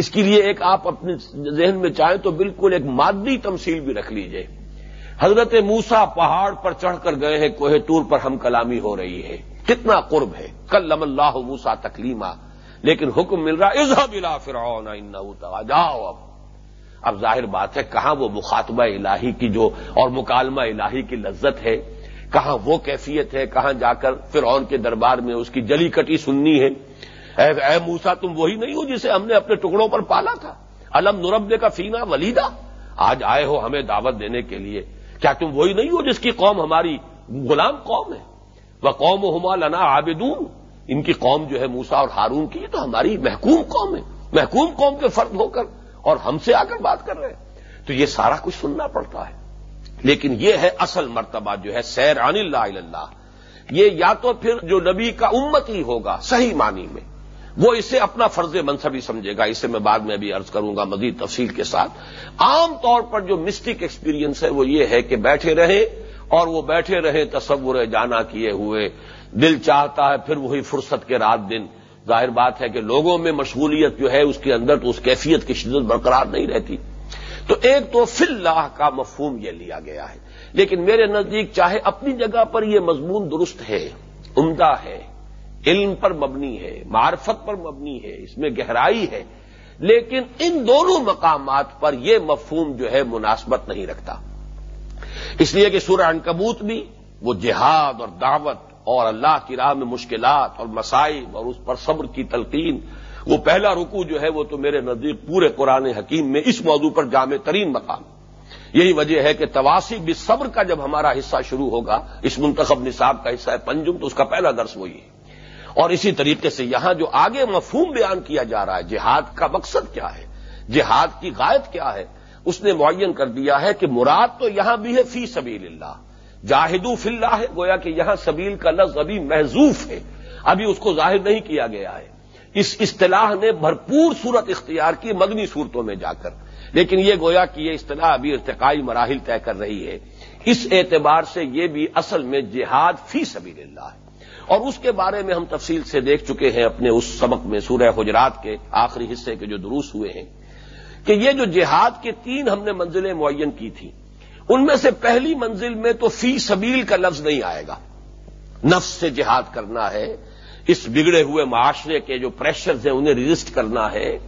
اس کے لیے ایک آپ اپنے ذہن میں چاہیں تو بالکل ایک مادی تمثیل بھی رکھ لیجیے۔ حضرت موسا پہاڑ پر چڑھ کر گئے ہیں، کوہ ٹور پر ہم کلامی ہو رہی ہے کتنا قرب ہے۔ کل اللہ موسا تکلیمہ۔ لیکن حکم مل رہا عزہ بلا فرعون جاؤ اب۔ اب ظاہر بات ہے، کہاں وہ مخاطبہ الہی کی جو اور مکالمہ الہی کی لذت ہے؟ کہاں وہ کیفیت ہے؟ کہاں جا کر فرعون کے دربار میں اس کی جلی کٹی سننی ہے؟ اے اے موسا، تم وہی نہیں ہو جسے ہم نے اپنے ٹکڑوں پر پالا تھا؟ الم نربے کا فینا ولیدہ آج آئے ہو ہمیں دعوت دینے کے لیے۔ کیا تم وہی نہیں ہو جس کی قوم ہماری غلام قوم ہے؟ وہ قوم ہما لنا عابدون۔ ان کی قوم جو ہے موسا اور ہارون کی تو ہماری محکوم قوم ہے۔ محکوم قوم کے فرد ہو کر اور ہم سے آ کر بات کر رہے ہیں۔ تو یہ سارا کچھ سننا پڑتا ہے۔ لیکن یہ ہے اصل مرتبہ جو ہے سیر عن اللہ اللہ یہ یا تو پھر جو نبی کا امت ہی ہوگا، صحیح معنی میں۔ وہ اسے اپنا فرض منصبی سمجھے گا۔ اسے میں بعد میں بھی عرض کروں گا مزید تفصیل کے ساتھ۔ عام طور پر جو مسٹک ایکسپیرینس ہے وہ یہ ہے کہ بیٹھے رہے اور وہ بیٹھے رہے تصور جانا کیے ہوئے۔ دل چاہتا ہے پھر وہی فرصت کے رات دن۔ ظاہر بات ہے کہ لوگوں میں مشغولیت جو ہے اس کے اندر تو اس کیفیت کی شدت برقرار نہیں رہتی۔ تو ایک تو فی اللہ کا مفہوم یہ لیا گیا ہے۔ لیکن میرے نزدیک چاہے اپنی جگہ پر یہ مضمون درست ہے، عمدہ ہے۔ علم پر مبنی ہے، معرفت پر مبنی ہے، اس میں گہرائی ہے، لیکن ان دونوں مقامات پر یہ مفہوم جو ہے مناسبت نہیں رکھتا۔ اس لیے کہ سورہ انکبوت بھی وہ جہاد اور دعوت اور اللہ کی راہ میں مشکلات اور مسائل اور اس پر صبر کی تلقین، وہ پہلا رکو جو ہے وہ تو میرے نزدیک پورے قرآن حکیم میں اس موضوع پر جامع ترین مقام۔ یہی وجہ ہے کہ تواسی بھی صبر کا جب ہمارا حصہ شروع ہوگا، اس منتخب نصاب کا حصہ ہے پنجم، تو اس کا پہلا درس وہی ہے۔ اور اسی طریقے سے یہاں جو آگے مفہوم بیان کیا جا رہا ہے، جہاد کا مقصد کیا ہے؟ جہاد کی غائب کیا ہے؟ اس نے معین کر دیا ہے کہ مراد تو یہاں بھی ہے فی سبیل اللہ۔ جاہدو فی اللہ ہے، گویا کہ یہاں سبیل کا لفظ ابھی محضوف ہے۔ ابھی اس کو ظاہر نہیں کیا گیا ہے۔ اس اصطلاح نے بھرپور صورت اختیار کی مدنی صورتوں میں جا کر۔ لیکن یہ گویا کہ یہ اصطلاح ابھی ارتقائی مراحل طے کر رہی ہے۔ اس اعتبار سے یہ بھی اصل میں جہاد فی سبیل اللہ ہے۔ اور اس کے بارے میں ہم تفصیل سے دیکھ چکے ہیں اپنے اس سبق میں سورہ حجرات کے آخری حصے کے جو دروس ہوئے ہیں کہ یہ جو جہاد کے تین ہم نے منزلیں معین کی تھیں، ان میں سے پہلی منزل میں تو فی سبیل کا لفظ نہیں آئے گا۔ نفس سے جہاد کرنا ہے، اس بگڑے ہوئے معاشرے کے جو پریشرز ہیں انہیں رجسٹ کرنا ہے،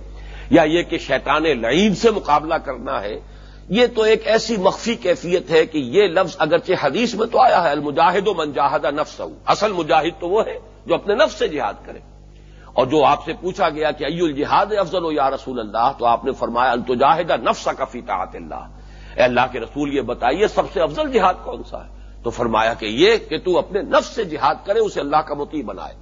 یا یہ کہ شیطان لعین سے مقابلہ کرنا ہے یہ تو ایک ایسی مخفی کیفیت ہے کہ یہ لفظ اگرچہ حدیث میں تو آیا ہے، المجاہد و منجاہدہ نفس اصل مجاہد تو وہ ہے جو اپنے نفس سے جہاد کرے۔ اور جو آپ سے پوچھا گیا کہ ائ الجہاد افضل و یا رسول اللہ، تو آپ نے فرمایا التجاہدہ نفس کا فیطاط اللہ۔ اے اللہ کے رسول، یہ بتائیے سب سے افضل جہاد کون سا ہے؟ تو فرمایا کہ یہ کہ تو اپنے نفس سے جہاد کرے، اسے اللہ کا متی بنائے۔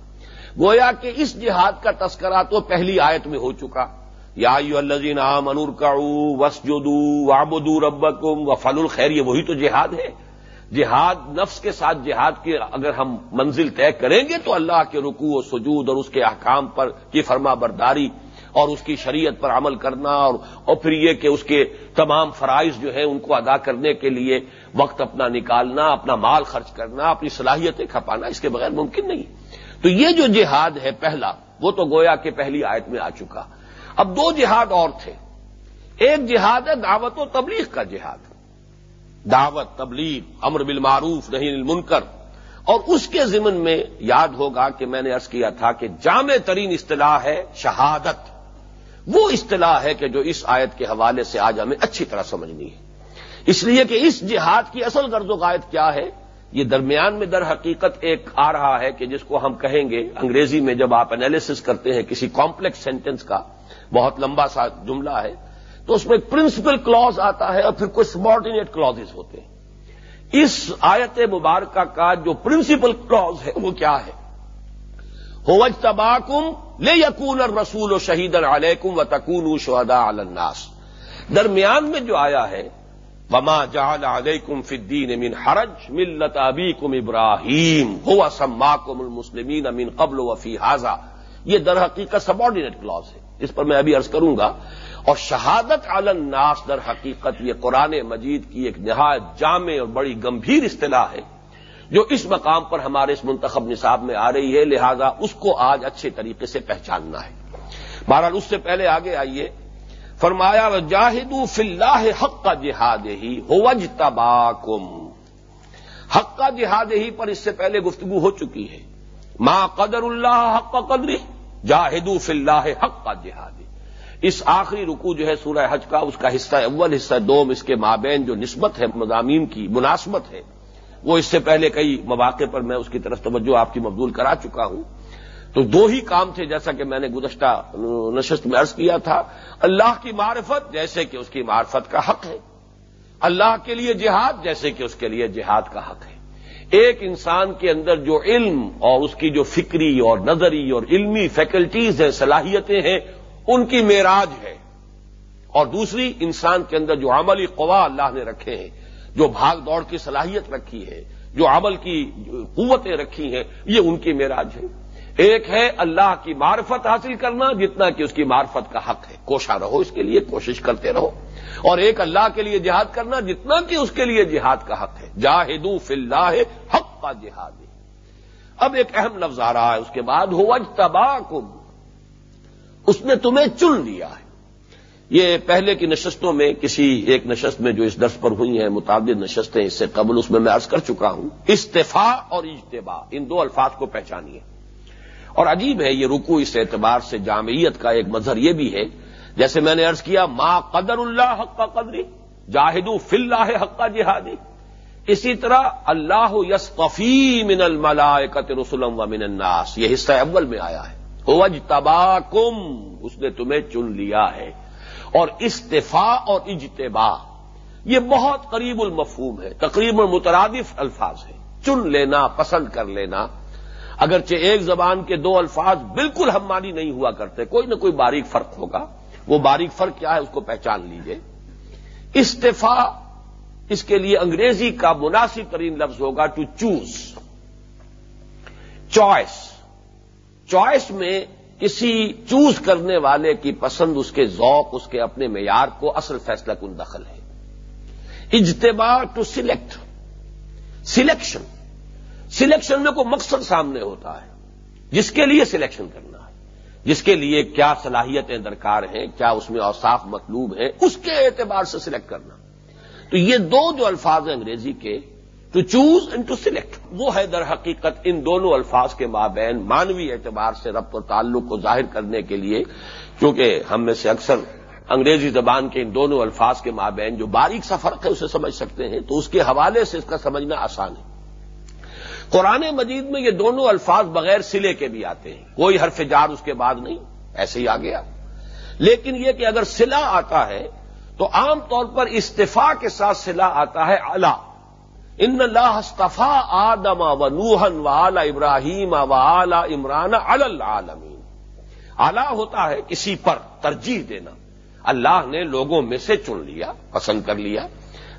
گویا کہ اس جہاد کا تذکرہ تو پہلی آیت میں ہو چکا۔ یا الزین منور کا وس جدو وابدو ربکم و فل الخیر، یہ وہی تو جہاد ہے۔ جہاد، نفس کے ساتھ جہاد کی اگر ہم منزل طے کریں گے تو اللہ کے رکوع و سجود اور اس کے احکام پر کی فرما برداری اور اس کی شریعت پر عمل کرنا اور اور پھر یہ کہ اس کے تمام فرائض جو ہیں ان کو ادا کرنے کے لیے وقت اپنا نکالنا، اپنا مال خرچ کرنا، اپنی صلاحیتیں کھپانا، اس کے بغیر ممکن نہیں۔ تو یہ جو جہاد ہے پہلا، وہ تو گویا کہ پہلی آیت میں آ چکا۔ اب دو جہاد اور تھے۔ ایک جہاد ہے دعوت و تبلیغ کا جہاد۔ دعوت، تبلیغ، امر بالمعروف نہیں المنکر۔ اور اس کے ضمن میں یاد ہوگا کہ میں نے ارض کیا تھا کہ جامع ترین اصطلاح ہے شہادت۔ وہ اصطلاح ہے کہ جو اس آیت کے حوالے سے آج ہمیں اچھی طرح سمجھنی ہے۔ اس لیے کہ اس جہاد کی اصل غرض و قائد کیا ہے، یہ درمیان میں در حقیقت ایک آ رہا ہے کہ جس کو ہم کہیں گے انگریزی میں جب آپ انالیس کرتے ہیں کسی کمپلیکس سینٹینس کا بہت لمبا سا جملہ ہے، تو اس میں پرنسپل کلوز آتا ہے اور پھر کوئی سبارڈینیٹ کلوز ہوتے ہیں۔ اس آیت مبارکہ کا جو پرنسپل کلوز ہے، وہ کیا ہے؟ ہوج تباکم لے یقون رسول و شہید علیکم و تکون شہدا الناس۔ درمیان میں جو آیا ہے، وما جعل علیکم فدین امین حرج ملت ابیکم ابراہیم ہوا سماکم المسلمین امین قبل وفی حاضہ یہ در حقیقت سبارڈینیٹ کلوز ہے۔ اس پر میں ابھی عرض کروں گا، اور شہادت عالم ناس در حقیقت یہ قرآن مجید کی ایک نہایت جامع اور بڑی گمبھیر اصطلاح ہے، جو اس مقام پر ہمارے اس منتخب نصاب میں آ رہی ہے، لہذا اس کو آج اچھے طریقے سے پہچاننا ہے۔ بہرحال اس سے پہلے آگے آئیے۔ فرمایا جاہدو فلاح حق کا جہاد ہی ہوج تباکم حق کا جہاد ہی پر اس سے پہلے گفتگو ہو چکی ہے۔ ماں قدر اللہ حق کا قدری جاہدو فلاح حق کا جہاد۔ اس آخری رکو جو ہے سورہ حج کا، اس کا حصہ، اول حصہ دوم اس کے مابین جو نسبت ہے، مضامین کی، مناسبت ہے، وہ اس سے پہلے کئی مواقع پر میں اس کی طرف توجہ آپ کی مبدول کرا چکا ہوں۔ تو دو ہی کام تھے جیسا کہ میں نے گزشتہ نشست میں عرض کیا تھا۔ اللہ کی معرفت جیسے کہ اس کی معرفت کا حق ہے۔ اللہ کے لیے جہاد جیسے کہ اس کے لیے جہاد کا حق ہے۔ ایک انسان کے اندر جو علم اور اس کی جو فکری اور نظری اور علمی فیکلٹیز ہیں، صلاحیتیں ہیں، ان کی معراج ہے۔ اور دوسری، انسان کے اندر جو عملی قوا اللہ نے رکھے ہیں، جو بھاگ دوڑ کی صلاحیت رکھی ہے، جو عمل کی قوتیں رکھی ہیں، یہ ان کی معراج ہے ایک ہے اللہ کی معرفت حاصل کرنا، جتنا کہ اس کی معرفت کا حق ہے۔ کوشاں رہو اس کے لیے، کوشش کرتے رہو۔ اور ایک اللہ کے لیے جہاد کرنا، جتنا کہ اس کے لیے جہاد کا حق ہے۔ جاہدو فی اللہ حق کا جہاد اب ایک اہم لفظ آ رہا ہے، اس کے بعد ہو تباہ اس نے تمہیں چن لیا ہے۔ یہ پہلے کی نشستوں میں کسی ایک نشست میں جو اس درس پر ہوئی ہیں، متعدد نشستیں، اس سے قبل اس میں میں عرض کر چکا ہوں۔ استفاع اور اجتباع، ان دو الفاظ کو پہچانیے۔ اور عجیب ہے یہ رکو اس اعتبار سے جامعیت کا ایک مظہر یہ بھی ہے، جیسے میں نے عرض کیا، ما قدر اللہ حق کا قدری جاہدو فی اللہ حق کا جہادی اسی طرح اللہ یسفی من الملائکت رسولم و من الناس، یہ حصہ اول میں آیا ہے۔ وج تباکم اس نے تمہیں چن لیا ہے۔ اور استفاع اور اجتبا یہ بہت قریب المفہوم ہے تقریباً مترادف الفاظ ہے چن لینا، پسند کر لینا۔ اگرچہ ایک زبان کے دو الفاظ بالکل ہم مانی نہیں ہوا کرتے، کوئی نہ کوئی باریک فرق ہوگا۔ وہ باریک فرق کیا ہے اس کو پہچان لیجیے۔ استفاع اس کے لیے انگریزی کا مناسب ترین لفظ ہوگا ٹو چوز چوائس۔ چوائس میں کسی چوز کرنے والے کی پسند، اس کے ذوق، اس کے اپنے معیار کو اصل فیصلہ کن دخل ہے۔ اجتباع ٹو سلیکٹ سلیکشن سلیکشن میں کوئی مقصد سامنے ہوتا ہے۔ جس کے لیے سلیکشن کرنا ہے۔ جس کے لیے کیا صلاحیتیں درکار ہیں، کیا اس میں اوصاف مطلوب ہیں، اس کے اعتبار سے سلیکٹ کرنا۔ تو یہ دو جو الفاظ ہیں انگریزی کے to choose and to select وہ ہے در حقیقت ان دونوں الفاظ کے مابین مانوی اعتبار سے ربط و تعلق کو ظاہر کرنے کے لیے۔ کیونکہ ہم میں سے اکثر انگریزی زبان کے ان دونوں الفاظ کے مابین جو باریک سا فرق ہے، اسے سمجھ سکتے ہیں۔ تو اس کے حوالے سے اس کا سمجھنا آسان ہے۔ قرآن مجید میں یہ دونوں الفاظ بغیر سلے کے بھی آتے ہیں۔ کوئی حرف جار اس کے بعد نہیں، ایسے ہی آ گیا لیکن یہ کہ اگر سلا آتا ہے تو عام طور پر استفاع کے ساتھ سلا آتا ہے اللہ ان اللہ استفا آدم و نوہن و اعلی ابراہیم و اعلی عمران العالمین۔ اعلی ہوتا ہے کسی پر ترجیح دینا۔ اللہ نے لوگوں میں سے چن لیا، پسند کر لیا۔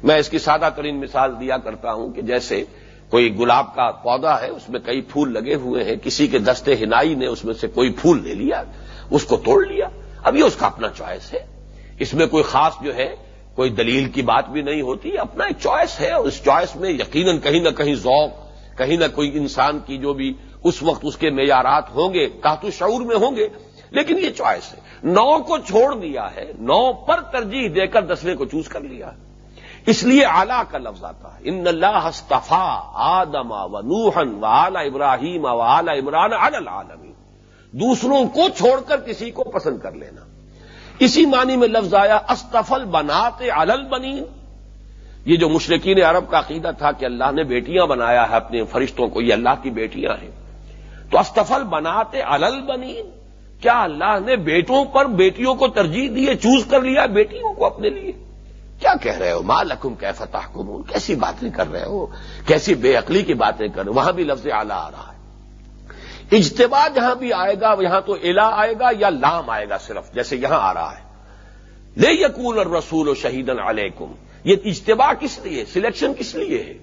میں اس کی سادہ ترین مثال دیا کرتا ہوں کہ جیسے کوئی گلاب کا پودا ہے، اس میں کئی پھول لگے ہوئے ہیں، کسی کے دستے ہنائی نے اس میں سے کوئی پھول لے لیا، اس کو توڑ لیا۔ اب یہ اس کا اپنا چوائس ہے۔ اس میں کوئی خاص جو ہے، کوئی دلیل کی بات بھی نہیں ہوتی، اپنا ایک چوائس ہے۔ اور اس چوائس میں یقیناً کہیں نہ کہیں ذوق، کہیں نہ کوئی انسان کی جو بھی اس وقت اس کے معیارات ہوں گے، تحت شعور میں ہوں گے۔ لیکن یہ چوائس ہے۔ نو کو چھوڑ دیا ہے، نو پر ترجیح دے کر دسویں کو چوز کر لیا۔ ہے اس لیے آلہ کا لفظ آتا ہے۔ ان اللہ استفا آدم و نوہن و اعلی ابراہیم و اعلی عمران العالمین۔ دوسروں کو چھوڑ کر کسی کو پسند کر لینا۔ اسی معنی میں لفظ آیا استفل بناتے علل بنین یہ جو مشرقین عرب کا عقیدہ تھا کہ اللہ نے بیٹیاں بنایا ہے اپنے فرشتوں کو، یہ اللہ کی بیٹیاں ہیں۔ تو استفل بناتے علل بنین کیا اللہ نے بیٹوں پر بیٹیوں کو ترجیح دیے چوز کر لیا بیٹیوں کو اپنے لیے؟ کیا کہہ رہے ہو؟ ماں کی فتح کمون کیسی باتیں کر رہے ہو؟ کیسی بے عقلی کی باتیں کر رہے ہو؟ وہاں بھی لفظ اعلیٰ آ رہا ہے۔ اجتبا جہاں بھی آئے گا، یہاں تو الا آئے گا یا لام آئے گا صرف، جیسے یہاں آ رہا ہے۔ لے یقول اور رسول و شہیدن علیکم۔ یہ اجتباع کس لیے؟ سلیکشن کس لیے ہے؟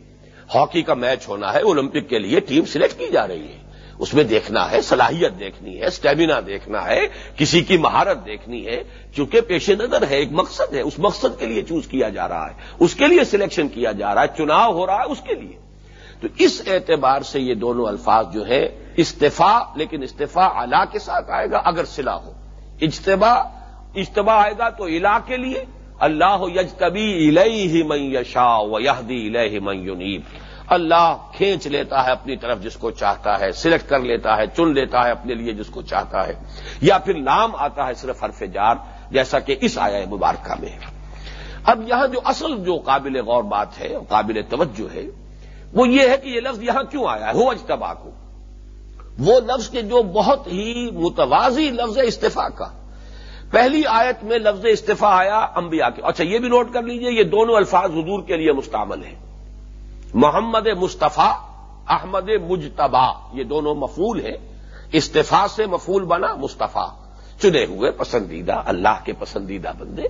ہاکی کا میچ ہونا ہے، اولمپک کے لیے ٹیم سلیکٹ کی جا رہی ہے۔ اس میں دیکھنا ہے، صلاحیت دیکھنی ہے اسٹیمنا دیکھنا ہے، کسی کی مہارت دیکھنی ہے کیونکہ پیش نظر ہے، ایک مقصد ہے، اس مقصد کے لیے چوز کیا جا رہا ہے، اس کے لیے سلیکشن کیا جا رہا ہے، چناؤ ہو رہا ہے اس کے لیے۔ تو اس اعتبار سے یہ دونوں الفاظ جو ہے استفاع، لیکن استفاع اعلی کے ساتھ آئے گا اگر سلا ہو۔ اجتبا اجتبا آئے گا تو الا کے لیے۔ اللہ یجتبی الہ من یشا و یہدی الہ من یونیب اللہ کھینچ لیتا ہے اپنی طرف جس کو چاہتا ہے سلیکٹ کر لیتا ہے، چن لیتا ہے اپنے لیے جس کو چاہتا ہے۔ یا پھر نام آتا ہے صرف حرف جار، جیسا کہ اس آیا مبارکہ میں۔ اب یہاں جو اصل جو قابل غور بات ہے، قابل توجہ ہے، وہ یہ ہے کہ یہ لفظ یہاں کیوں آیا ہے؟ ہو اجتبا کو۔ وہ لفظ کے جو بہت ہی متوازی لفظ استفاع کا۔ پہلی آیت میں لفظ استفاع آیا انبیاء کے۔ اچھا یہ بھی نوٹ کر لیجیے، یہ دونوں الفاظ حضور کے لیے مستعمل ہیں۔ محمد مصطفیٰ، احمد مجتبا یہ دونوں مفول ہیں۔ استفاع سے مفول بنا مصطفیٰ۔ چنے ہوئے پسندیدہ، اللہ کے پسندیدہ بندے۔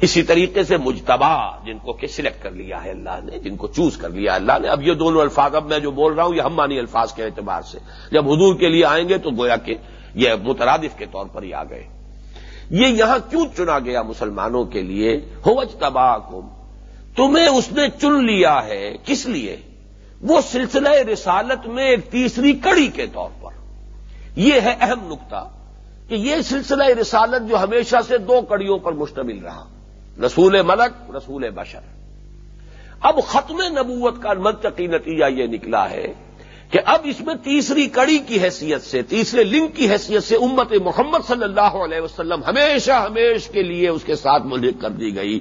اسی طریقے سے مجتبا جن کو کہ سلیکٹ کر لیا ہے اللہ نے، جن کو چوز کر لیا اللہ نے۔ اب یہ دونوں الفاظ، اب میں جو بول رہا ہوں، یہ ہم مانی الفاظ کے اعتبار سے۔ جب حضور کے لیے آئیں گے تو گویا کہ یہ مترادف کے طور پر ہی آ گئے۔ یہ یہاں کیوں چنا گیا مسلمانوں کے لیے؟ ہوج تباہ تمہیں اس نے چن لیا ہے کس لیے؟ وہ سلسلہ رسالت میں ایک تیسری کڑی کے طور پر۔ یہ ہے اہم نقطہ کہ یہ سلسلہ رسالت جو ہمیشہ سے دو کڑیوں پر مشتمل رہا۔ رسول ملک، رسول بشر۔ اب ختم نبوت کا منطقی نتیجہ یہ نکلا ہے کہ اب اس میں تیسری کڑی کی حیثیت سے، تیسرے لنک کی حیثیت سے امت محمد صلی اللہ علیہ وسلم ہمیشہ ہمیش کے لیے اس کے ساتھ ملک کر دی گئی۔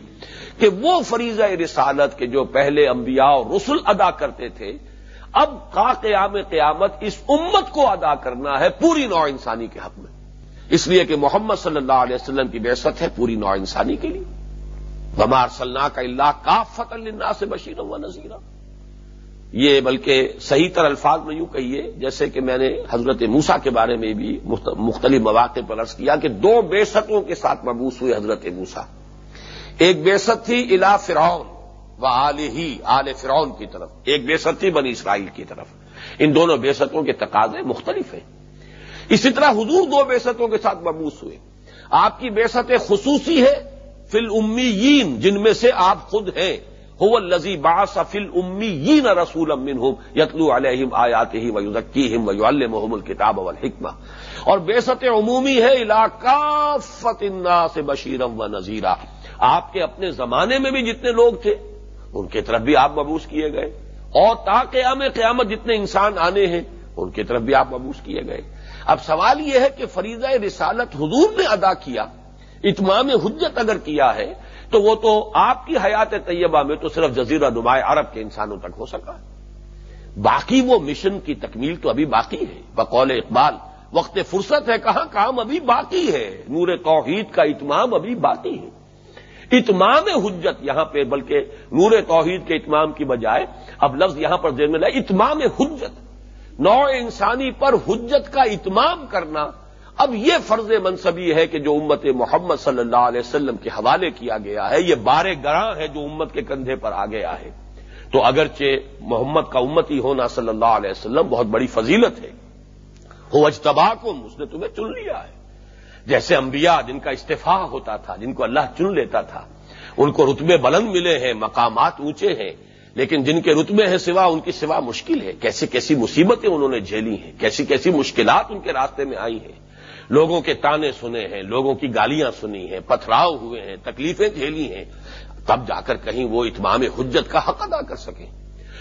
کہ وہ فریضہ رسالت کے جو پہلے انبیاء اور رسل ادا کرتے تھے، اب کا قیام قیامت اس امت کو ادا کرنا ہے پوری نوع انسانی کے حق میں۔ اس لیے کہ محمد صلی اللہ علیہ وسلم کی بحثت ہے پوری نوع انسانی کے لیے۔ بمار صلاح کا اللہ کا فتح سے بشیر و نذیرہ یہ بلکہ صحیح تر الفاظ میں یوں کہیے، جیسے کہ میں نے حضرت موسا کے بارے میں بھی مختلف مواقع پر عرض کیا کہ دو بے ستوں کے ساتھ مبوس ہوئے حضرت موسا ایک بے تھی الا فرعون و آل ہی، آل فرعون کی طرف۔ ایک بے تھی بنی اسرائیل کی طرف۔ ان دونوں بے ستوں کے تقاضے مختلف ہیں۔ اسی طرح حضور دو بے ستوں کے ساتھ مبوس ہوئے۔ آپ کی بے خصوصی ہے فل امیین جن میں سے آپ خود ہیں۔ ہو لذی باس فل امی رسول امن ہوں یتلو علیہم آیات ہی وزکی اور بے ست عمومی ہے علاقہ فتنا سے بشیرم و نذیرہ آپ کے اپنے زمانے میں بھی جتنے لوگ تھے، ان کی طرف بھی آپ مبوس کیے گئے۔ اور تا قیام قیامت جتنے انسان آنے ہیں، ان کی طرف بھی آپ مبوس کیے گئے۔ اب سوال یہ ہے کہ فریضہ رسالت حضور نے ادا کیا، اتمام حجت اگر کیا ہے، تو وہ تو آپ کی حیات طیبہ میں تو صرف جزیرہ نمایاں عرب کے انسانوں تک ہو سکا باقی وہ مشن کی تکمیل تو ابھی باقی ہے، بقول اقبال۔ وقت فرصت ہے، کہاں کام ابھی باقی ہے؟ نور توحید کا اتمام ابھی باقی ہے۔ اتمام حجت یہاں پہ، بلکہ نور توحید کے اتمام کی بجائے، اب لفظ یہاں پر ذہن میں لائے، اتمام حجت۔ نو انسانی پر حجت کا اتمام کرنا، اب یہ فرض منصبی ہے کہ جو امت محمد صلی اللہ علیہ وسلم کے حوالے کیا گیا ہے، یہ بارے گراں ہے جو امت کے کندھے پر آ گیا ہے۔ تو اگرچہ محمد کا امتی ہونا صلی اللہ علیہ وسلم بہت بڑی فضیلت ہے ہو اجتبا کم اس نے تمہیں چن لیا ہے۔ جیسے انبیاء جن کا استفاع ہوتا تھا، جن کو اللہ چن لیتا تھا، ان کو رتبے بلند ملے ہیں، مقامات اونچے ہیں، لیکن جن کے رتبے ہیں سوا، ان کی سوا مشکل ہے۔ کیسی کیسی مصیبتیں انہوں نے جھیلی ہیں، کیسی کیسی مشکلات ان کے راستے میں آئی ہیں۔ لوگوں کے تانے سنے ہیں، لوگوں کی گالیاں سنی ہیں، پتھراؤ ہوئے ہیں، تکلیفیں جھیلی ہیں۔ تب جا کر کہیں وہ اتمام حجت کا حق ادا کر سکیں۔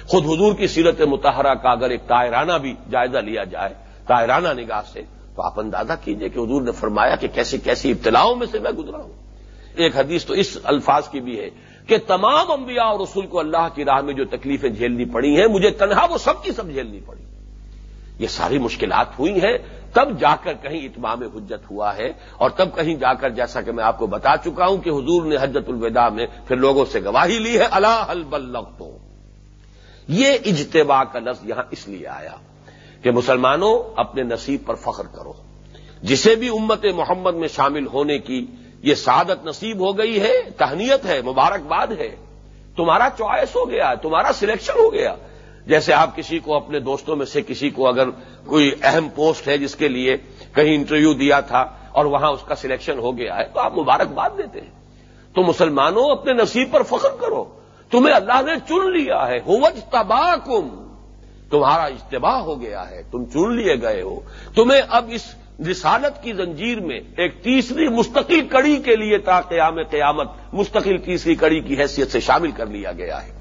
خود حضور کی سیرت متحرہ کا اگر ایک تائرانہ بھی جائزہ لیا جائے تائرانہ نگاہ سے، تو آپ اندازہ کیجیے کہ حضور نے فرمایا کہ کیسی کیسی ابتلاؤں میں سے میں گزرا ہوں۔ ایک حدیث تو اس الفاظ کی بھی ہے کہ تمام انبیاء اور رسول کو اللہ کی راہ میں جو تکلیفیں جھیلنی پڑی ہیں، مجھے تنہا وہ سب کی سب جھیلنی پڑی۔ یہ ساری مشکلات ہوئی ہیں، تب جا کر کہیں اتمام حجت ہوا ہے اور تب کہیں جا کر جیسا کہ میں آپ کو بتا چکا ہوں کہ حضور نے حجت الوداع میں پھر لوگوں سے گواہی لی ہے اللہ البلغ یہ اجتباع کا لفظ یہاں اس لیے آیا۔ کہ مسلمانوں اپنے نصیب پر فخر کرو۔ جسے بھی امت محمد میں شامل ہونے کی یہ سعادت نصیب ہو گئی ہے، تہنیت ہے، مبارکباد ہے۔ تمہارا چوائس ہو گیا، تمہارا سلیکشن ہو گیا۔ جیسے آپ کسی کو اپنے دوستوں میں سے کسی کو اگر کوئی اہم پوسٹ ہے جس کے لیے کہیں انٹرویو دیا تھا اور وہاں اس کا سلیکشن ہو گیا ہے، تو آپ مبارکباد دیتے ہیں۔ تو مسلمانوں اپنے نصیب پر فخر کرو۔ تمہیں اللہ نے چن لیا ہے۔ ہوج تباہ تمہارا اجتباع ہو گیا ہے، تم چن لیے گئے ہو۔ تمہیں اب اس رسالت کی زنجیر میں ایک تیسری مستقل کڑی کے لیے تا قیام قیامت، مستقل تیسری کڑی کی حیثیت سے شامل کر لیا گیا ہے۔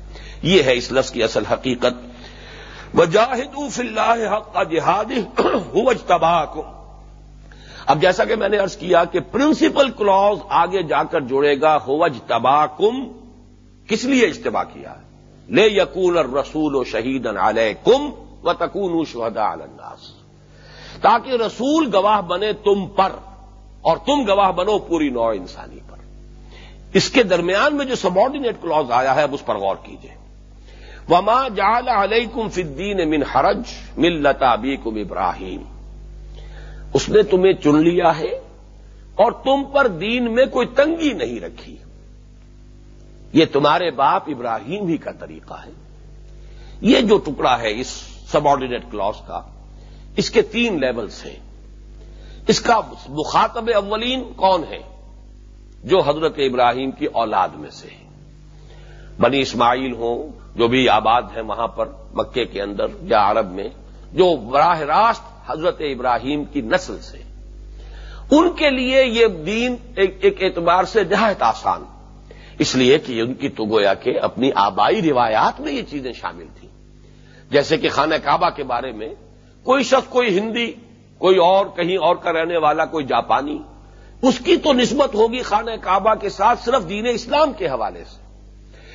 یہ ہے اس لفظ کی اصل حقیقت۔ وجاہد اللہ حق کا جہاد ہوج تباہ اب جیسا کہ میں نے ارض کیا کہ پرنسپل کلوز آگے جا کر جوڑے گا ہوج تباہ کس لیے اجتباع کیا؟ ہے لے یقول اور رسول و شہید علیہ کم و تکون شہدا الناس. تاکہ رسول گواہ بنے تم پر اور تم گواہ بنو پوری نو انسانی پر. اس کے درمیان میں جو سبارڈینیٹ کلوز آیا ہے، اب اس پر غور کیجیے وما جال علیہ کم فدین من حرج مل لتا کم ابراہیم اس نے تمہیں چن لیا ہے اور تم پر دین میں کوئی تنگی نہیں رکھی. یہ تمہارے باپ ابراہیم ہی کا طریقہ ہے۔ یہ جو ٹکڑا ہے اس سبارڈینیٹ کلاس کا، اس کے تین لیولز ہیں۔ اس کا مخاطب اولین کون ہے؟ جو حضرت ابراہیم کی اولاد میں سے ہے۔ بنی اسماعیل ہوں، جو بھی آباد ہیں وہاں پر، مکے کے اندر یا عرب میں، جو براہ راست حضرت ابراہیم کی نسل سے۔ ان کے لیے یہ دین ایک اعتبار سے نہایت آسان۔ اس لیے کہ ان کی تو گویا کہ اپنی آبائی روایات میں یہ چیزیں شامل تھیں۔ جیسے کہ خانہ کعبہ کے بارے میں کوئی شخص، کوئی ہندی، کوئی اور، کہیں اور کا رہنے والا، کوئی جاپانی، اس کی تو نسبت ہوگی خانہ کعبہ کے ساتھ صرف دین اسلام کے حوالے سے۔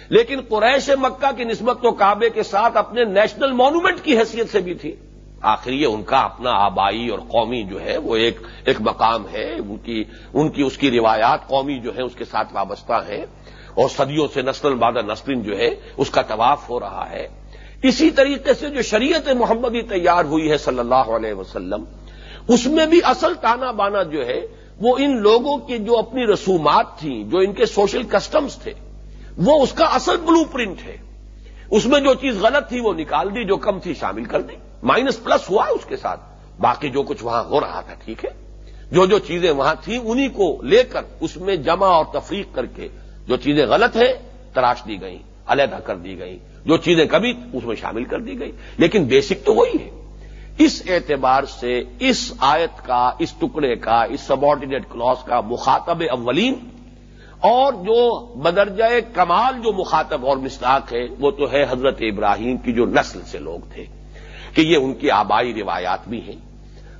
لیکن قریش مکہ کی نسبت تو کعبے کے ساتھ اپنے نیشنل مانومنٹ کی حیثیت سے بھی تھی۔ آخر یہ ان کا اپنا آبائی اور قومی جو ہے وہ ایک ایک مقام ہے۔ ان کی ان کی اس کی روایات قومی جو ہے اس کے ساتھ وابستہ ہیں۔ اور صدیوں سے نسل بعد نسل جو ہے، اس کا طواف ہو رہا ہے۔ اسی طریقے سے جو شریعت محمدی تیار ہوئی ہے صلی اللہ علیہ وسلم، اس میں بھی اصل تانا بانا جو ہے، وہ ان لوگوں کی جو اپنی رسومات تھیں، جو ان کے سوشل کسٹمز تھے، وہ اس کا اصل بلو پرنٹ ہے۔ اس میں جو چیز غلط تھی، وہ نکال دی، جو کم تھی، شامل کر دی۔ مائنس پلس ہوا اس کے ساتھ۔ باقی جو کچھ وہاں ہو رہا تھا، ٹھیک ہے۔ جو جو چیزیں وہاں تھیں، انہی کو لے کر اس میں جمع اور تفریق کر کے جو چیزیں غلط ہیں تراش دی گئیں، علیحدہ کر دی گئیں۔ جو چیزیں کبھی، اس میں شامل کر دی گئی لیکن بیسک تو وہی ہے۔ اس اعتبار سے اس آیت کا، اس ٹکڑے کا، اس سبارڈینیٹ کلاس کا مخاطب اولین اور جو بدرجہ کمال جو مخاطب اور مسلاق ہے، وہ تو ہے حضرت ابراہیم کی جو نسل سے لوگ تھے۔ کہ یہ ان کی آبائی روایات بھی ہیں۔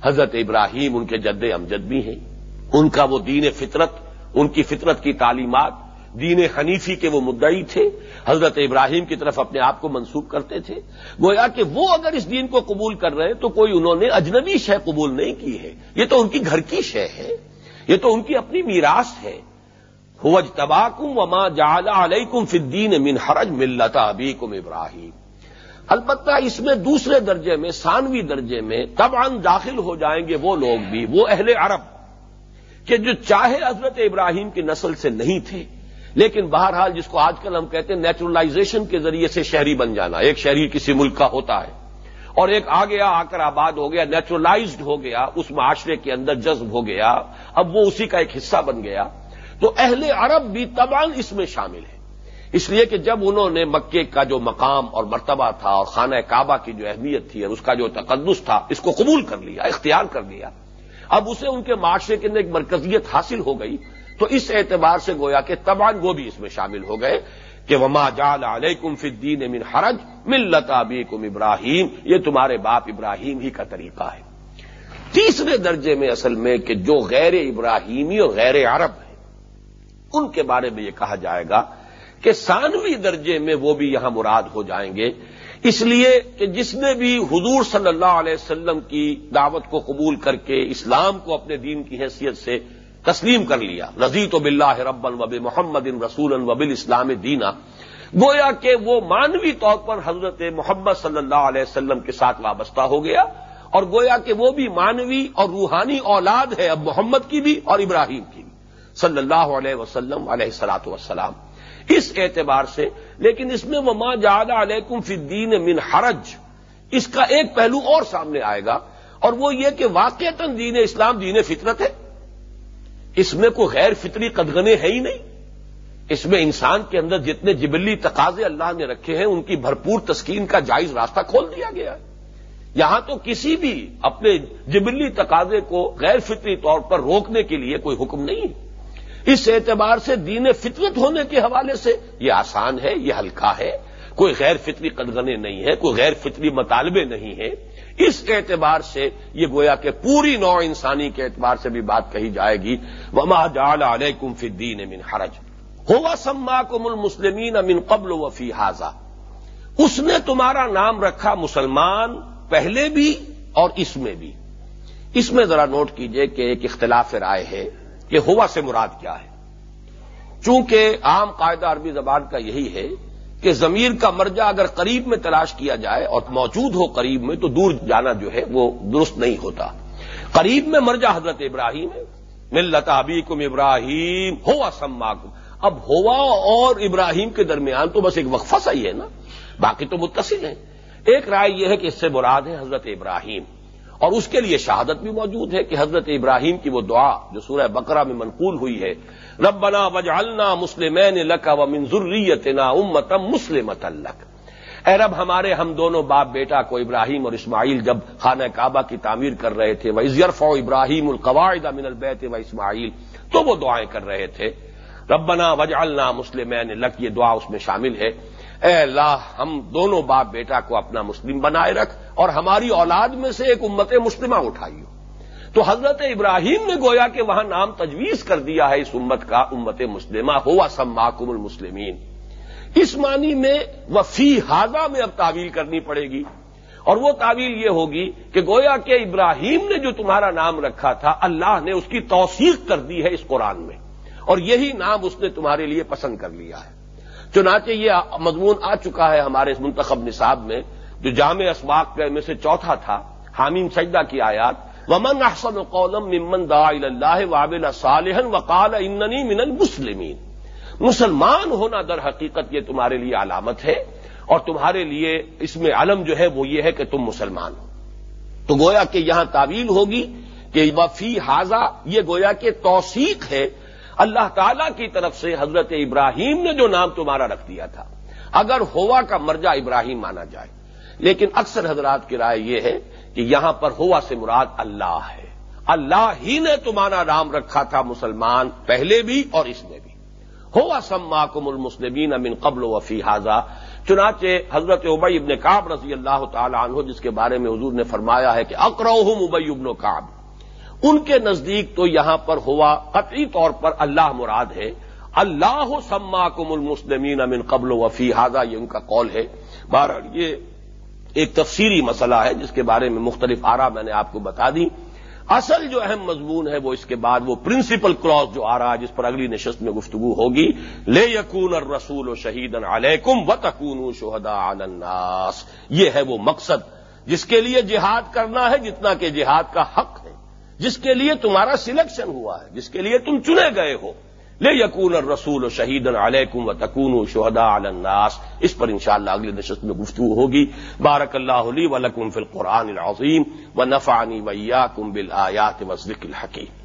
حضرت ابراہیم ان کے جد امجد بھی ہیں۔ ان کا وہ دین فطرت، ان کی فطرت کی تعلیمات دین حنیفی کے وہ مدعی تھے، حضرت ابراہیم کی طرف اپنے آپ کو منسوخ کرتے تھے۔ گویا کہ وہ اگر اس دین کو قبول کر رہے ہیں تو کوئی انہوں نے اجنبی شے قبول نہیں کی ہے۔ یہ تو ان کی گھر کی شے ہے۔ یہ تو ان کی اپنی میراث ہے۔ ہوج تباکم وما جالا علیکم فدین من حرج ملتا ابیکم ابراہیم۔ البتہ اس میں دوسرے درجے میں، ثانوی درجے میں طبعا داخل ہو جائیں گے وہ لوگ بھی، وہ اہل عرب، کہ جو چاہے حضرت ابراہیم کی نسل سے نہیں تھے۔ لیکن بہرحال جس کو آج کل ہم کہتے ہیں نیچرلائزیشن کے ذریعے سے شہری بن جانا ایک شہری کسی ملک کا ہوتا ہے۔ اور ایک آ گیا، آ کر آباد ہو گیا، نیچرلائزڈ ہو گیا، اس معاشرے کے اندر جذب ہو گیا، اب وہ اسی کا ایک حصہ بن گیا۔ تو اہل عرب بھی تمام اس میں شامل ہے اس لیے کہ جب انہوں نے مکے کا جو مقام اور مرتبہ تھا اور خانہ کعبہ کی جو اہمیت تھی اور اس کا جو تقدس تھا، اس کو قبول کر لیا، اختیار کر لیا۔ اب اسے ان کے معاشرے کے اندر ایک مرکزیت حاصل ہو گئی۔ تو اس اعتبار سے گویا کہ تبان وہ بھی اس میں شامل ہو گئے کہ وما جال علیکم فی الدین من حرج ملت ابیکم ابراہیم یہ تمہارے باپ ابراہیم ہی کا طریقہ ہے۔ تیسرے درجے میں اصل میں کہ جو غیر ابراہیمی اور غیر عرب ہیں، ان کے بارے میں یہ کہا جائے گا کہ ثانوی درجے میں وہ بھی یہاں مراد ہو جائیں گے۔ اس لیے کہ جس نے بھی حضور صلی اللہ علیہ وسلم کی دعوت کو قبول کر کے اسلام کو اپنے دین کی حیثیت سے تسلیم کر لیا. رضی تو بلّہ ربن وب محمد ان رسول وبل اسلام دینا. گویا کہ وہ مانوی طور پر حضرت محمد صلی اللہ علیہ وسلم کے ساتھ وابستہ ہو گیا اور گویا کہ وہ بھی مانوی اور روحانی اولاد ہے اب محمد کی بھی اور ابراہیم کی بھی. صلی اللہ علیہ وسلم علیہ سلاۃ وسلام اس اعتبار سے لیکن اس میں وہ ماں جاد علیکم فی الدین من حرج. اس کا ایک پہلو اور سامنے آئے گا اور وہ یہ کہ واقع دین اسلام دین فطرت ہے. اس میں کوئی غیر فطری قدغنے ہے ہی نہیں۔ اس میں انسان کے اندر جتنے جبلی تقاضے اللہ نے رکھے ہیں، ان کی بھرپور تسکین کا جائز راستہ کھول دیا گیا۔ یہاں تو کسی بھی اپنے جبلی تقاضے کو غیر فطری طور پر روکنے کے لیے کوئی حکم نہیں۔ اس اعتبار سے دین فطرت ہونے کے حوالے سے یہ آسان ہے، یہ ہلکا ہے۔ کوئی غیر فطری قدغنے نہیں ہے کوئی غیر فطری مطالبے نہیں ہے اس اعتبار سے یہ گویا کہ پوری نو انسانی کے اعتبار سے بھی بات کہی جائے گی۔ وما جال علیکم فی الدین من حرج۔ ہوا سما کم المسلمین امن قبل وفی حاضہ اس نے تمہارا نام رکھا مسلمان پہلے بھی اور اس میں بھی۔ اس میں ذرا نوٹ کیجیے کہ ایک اختلاف رائے ہے کہ ہوا سے مراد کیا ہے۔ چونکہ عام قاعدہ عربی زبان کا یہی ہے کہ ضمیر کا مرجع اگر قریب میں تلاش کیا جائے اور موجود ہو قریب میں تو دور جانا جو ہے وہ درست نہیں ہوتا۔ قریب میں مرجع حضرت ابراہیم ہے۔ ملت ابی کم ابراہیم، ہوا سماکم۔ اب ہوا اور ابراہیم کے درمیان تو بس ایک وقفہ صحیح ہے نا۔ باقی تو متصل ہیں۔ ایک رائے یہ ہے کہ اس سے مراد ہے حضرت ابراہیم۔ اور اس کے لیے شہادت بھی موجود ہے کہ حضرت ابراہیم کی وہ دعا جو سورہ بقرہ میں منقول ہوئی ہے، ربنا وجعلنا مسلمین لک و من ذریتنا امتم مسلمت لک۔ اے رب، ہمارے ہم دونوں باپ بیٹا کو ابراہیم اور اسماعیل جب خانہ کعبہ کی تعمیر کر رہے تھے وہ ازیرف ابراہیم القواعد من البیت و اسماعیل تو وہ دعائیں کر رہے تھے۔ ربنا وجعلنا مسلمین لک، یہ دعا اس میں شامل ہے۔ اے اللہ، ہم دونوں باپ بیٹا کو اپنا مسلم بنائے رکھ اور ہماری اولاد میں سے ایک امت مسلمہ اٹھائیو۔ تو حضرت ابراہیم نے گویا کہ وہاں نام تجویز کر دیا ہے اس امت کا، امت مسلمہ، ہوا سماکم المسلمین۔ اس معنی میں وفی حاضہ میں اب تعویل کرنی پڑے گی۔ اور وہ تعویل یہ ہوگی کہ گویا کہ ابراہیم نے جو تمہارا نام رکھا تھا، اللہ نے اس کی توثیق کر دی ہے اس قرآن میں۔ اور یہی نام اس نے تمہارے لیے پسند کر لیا ہے۔ چنانچہ یہ مضمون آ چکا ہے ہمارے اس منتخب نصاب میں، جو جامع اسباق میں سے چوتھا تھا، حامیم سجدہ کی آیات، ومن احسن قولم ممن دا اللہ وابل صالحن وقال اننی من المسلمین مسلمان ہونا در حقیقت یہ تمہارے لیے علامت ہے اور تمہارے لیے اس میں علم جو ہے وہ یہ ہے کہ تم مسلمان ہو۔ تو گویا کہ یہاں تعویل ہوگی کہ وفی حاضہ یہ گویا کہ توثیق ہے اللہ تعالی کی طرف سے حضرت ابراہیم نے جو نام تمہارا رکھ دیا تھا۔ اگر ہوا کا مرجع ابراہیم مانا جائے۔ لیکن اکثر حضرات کی رائے یہ ہے کہ یہاں پر ہوا سے مراد اللہ ہے۔ اللہ ہی نے تمہارا نام رکھا تھا مسلمان پہلے بھی اور اس میں بھی۔ ہوا سما کم المسلمین امن قبل وفی حاضہ چنانچہ حضرت ابئی ابن کاب رضی اللہ تعالی عنہ، جس کے بارے میں حضور نے فرمایا ہے کہ اکروہم ابئی ابن کاب ان کے نزدیک تو یہاں پر ہوا قطعی طور پر اللہ مراد ہے۔ اللہ سما کم المسلمین امن قبل وفی حاضہ یہ ان کا قول ہے۔ بہرحال یہ ایک تفسیری مسئلہ ہے جس کے بارے میں مختلف آرا میں نے آپ کو بتا دی۔ اصل جو اہم مضمون ہے وہ اس کے بعد وہ پرنسپل کلاس جو آ رہا ہے، جس پر اگلی نشست میں گفتگو ہوگی۔ لے یقون اور رسول و شہید علیکم و تکون شہدا الناس۔ یہ ہے وہ مقصد جس کے لیے جہاد کرنا ہے، جتنا کہ جہاد کا حق ہے۔ جس کے لیے تمہارا سلیکشن ہوا ہے، جس کے لیے تم چنے گئے ہو۔ لے یقون رسول و شہید علیکم و تکون شہدا الناس۔ اس پر انشاءاللہ اگلے نشست میں گفتگو ہوگی۔ بارک اللہ علی و لکم فی القرآن العظیم و نفانی ویا کم بل آیات و الحکیم۔